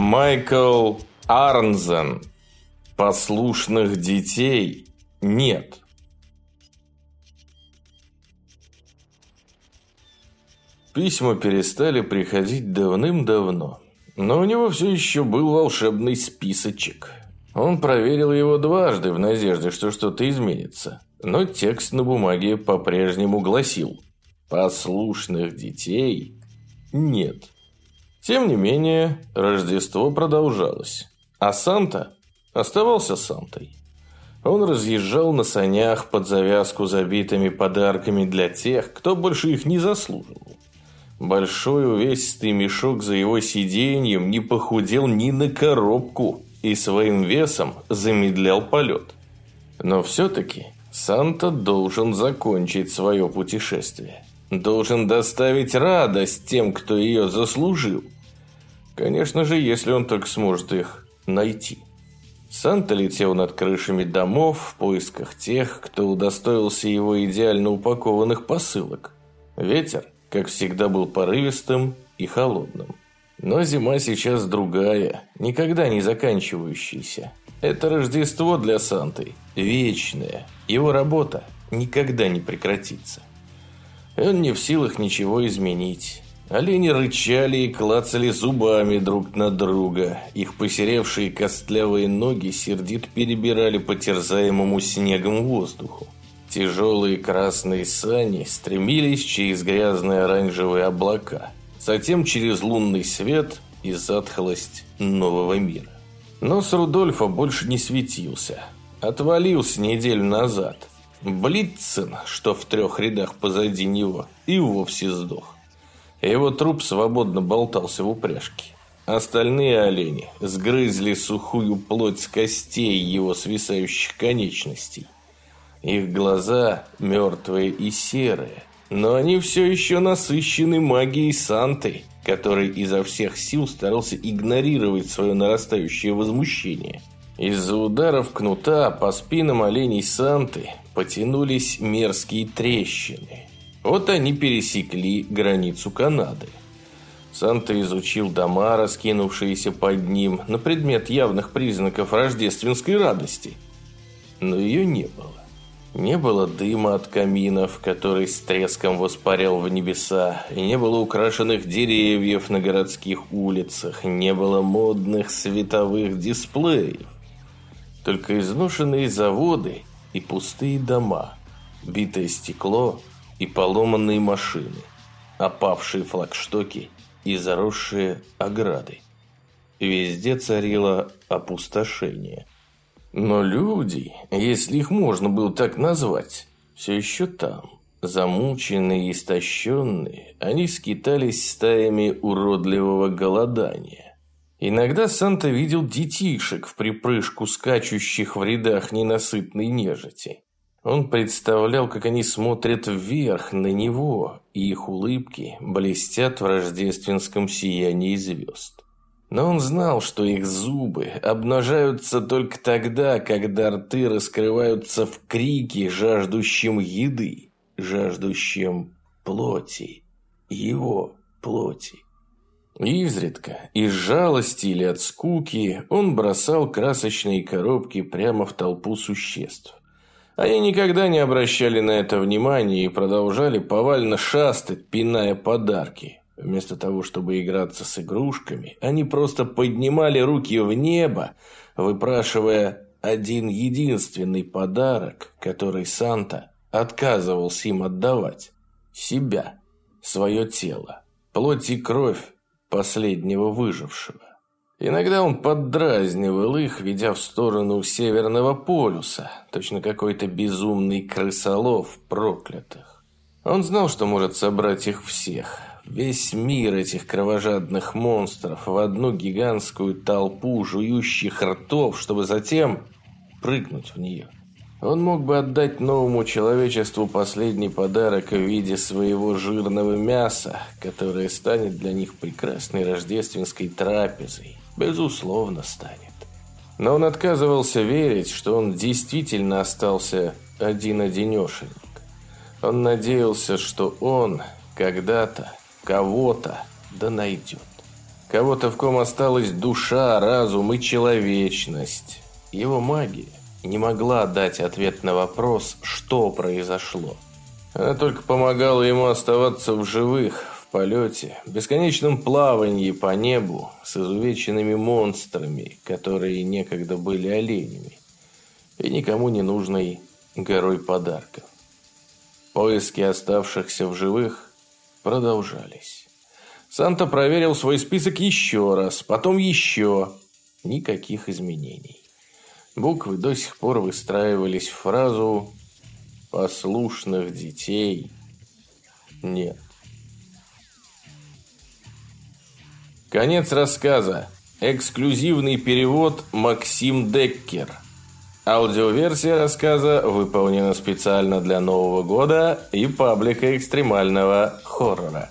Майкл Арнзен. Послушных детей нет. Письма перестали приходить давным-давно, но у него все еще был волшебный списочек. Он проверил его дважды в надежде, что что-то изменится, но текст на бумаге по-прежнему гласил «Послушных детей нет». Тем не менее, Рождество продолжалось, а Санта оставался Сантой. Он разъезжал на санях под завязку забитыми подарками для тех, кто больше их не заслуживал. Большой увесистый мешок за его сиденьем не похудел ни на коробку и своим весом замедлял полет. Но все-таки Санта должен закончить свое путешествие. Должен доставить радость тем, кто ее заслужил. Конечно же, если он только сможет их найти. Санта летел над крышами домов в поисках тех, кто удостоился его идеально упакованных посылок. Ветер, как всегда, был порывистым и холодным. Но зима сейчас другая, никогда не заканчивающаяся. Это Рождество для Санты, вечное. Его работа никогда не прекратится. Он не в силах ничего изменить. Олени рычали и клацали зубами друг на друга. Их посеревшие костлявые ноги сердито перебирали по терзаемому снегом воздуху. Тяжелые красные сани стремились через грязные оранжевые облака, затем через лунный свет и затхлость нового мира. Нос Рудольфа больше не светился. Отвалился неделю назад. Блицин, что в трех рядах позади него, и вовсе сдох. Его труп свободно болтался в упряжке. Остальные олени сгрызли сухую плоть с костей его свисающих конечностей. Их глаза мертвые и серые, но они все еще насыщены магией Санты, который изо всех сил старался игнорировать свое нарастающее возмущение. Из-за ударов кнута по спинам оленей Санты потянулись мерзкие трещины – вот они пересекли границу Канады. Санта изучил дома, раскинувшиеся под ним, на предмет явных признаков рождественской радости. Но ее не было. Не было дыма от каминов, который с треском воспарял в небеса, и не было украшенных деревьев на городских улицах, не было модных световых дисплеев. Только изношенные заводы и пустые дома, битое стекло и поломанные машины, опавшие флагштоки и заросшие ограды. Везде царило опустошение. Но люди, если их можно было так назвать, все еще там. Замученные и истощенные, они скитались стаями уродливого голодания. Иногда Санта видел детишек в припрыжку скачущих в рядах ненасытной нежити. Он представлял, как они смотрят вверх на него, и их улыбки блестят в рождественском сиянии звезд. Но он знал, что их зубы обнажаются только тогда, когда рты раскрываются в крике, жаждущем еды, жаждущем плоти, его плоти. Изредка, из жалости или от скуки, он бросал красочные коробки прямо в толпу существ. Они никогда не обращали на это внимания и продолжали повально шастать, пиная подарки. Вместо того, чтобы играться с игрушками, они просто поднимали руки в небо, выпрашивая один единственный подарок, который Санта отказывался им отдавать. Себя, свое тело, плоть и кровь последнего выжившего. Иногда он поддразнивал их, ведя в сторону Северного полюса, точно какой-то безумный крысолов проклятых. Он знал, что может собрать их всех, весь мир этих кровожадных монстров в одну гигантскую толпу жующих ртов, чтобы затем прыгнуть в нее. Он мог бы отдать новому человечеству последний подарок в виде своего жирного мяса, которое станет для них прекрасной рождественской трапезой, Безусловно, станет. Но он отказывался верить, что он действительно остался один-одинешенек. Он надеялся, что он когда-то кого-то да найдет. Кого-то, в ком осталась душа, разум и человечность. Его магия не могла дать ответ на вопрос, что произошло. Она только помогала ему оставаться в живых, в полете, бесконечном плавании по небу с изувеченными монстрами, которые некогда были оленями, и никому не нужной горой подарков. Поиски оставшихся в живых продолжались. Санта проверил свой список еще раз, потом еще. Никаких изменений. Буквы до сих пор выстраивались в фразу «послушных детей нет». Конец рассказа. Эксклюзивный перевод Максим Деккер. Аудиоверсия рассказа выполнена специально для Нового года и паблика экстремального хоррора.